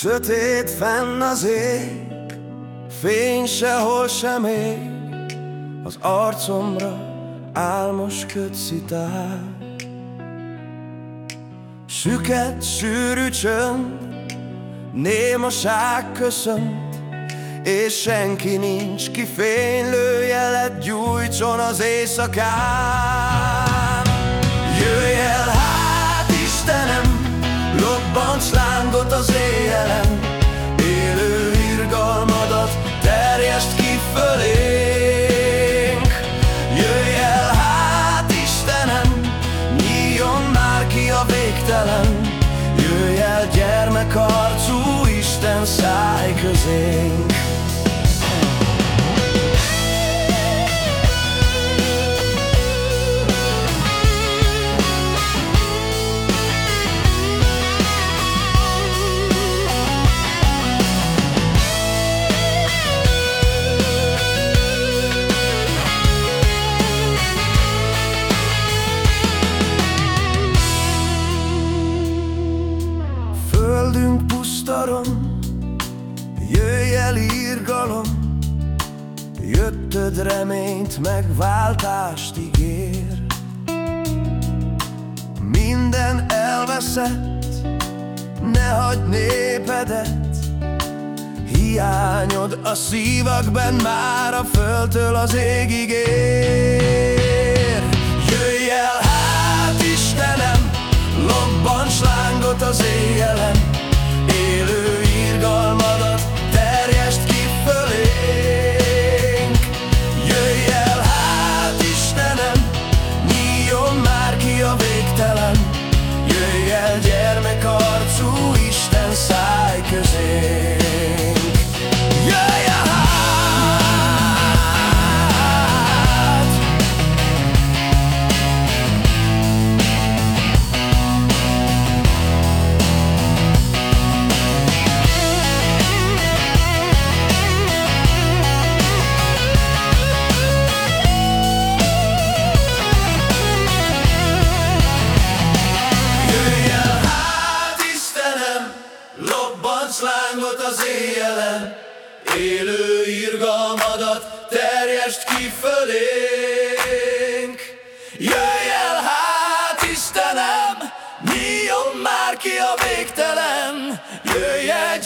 Sötét fenn az ég, fény sehol sem ég, Az arcomra álmos kötszitál. Süket, sűrű csönd, némaság köszönt, és senki nincs, ki fénylő jelet gyújtson az éjszakán. Jöjj el végtelen, jöjj el gyermekarcú Isten száj közénk. Pusztaron, jöjj el írgalom, Jöttöd reményt, megváltást ígér. Minden elveszett, ne hagyd népedet, Hiányod a szívakben már a földtől az égig ér. Jöjj el hát, Istenem, lobbants lángot az éjjelen, lángot az éjjelen, Élő irgalmadat terjeszt ki fölénk. Jöjj el hát, Istenem, nyíljon már ki a végtelen, Jöjj el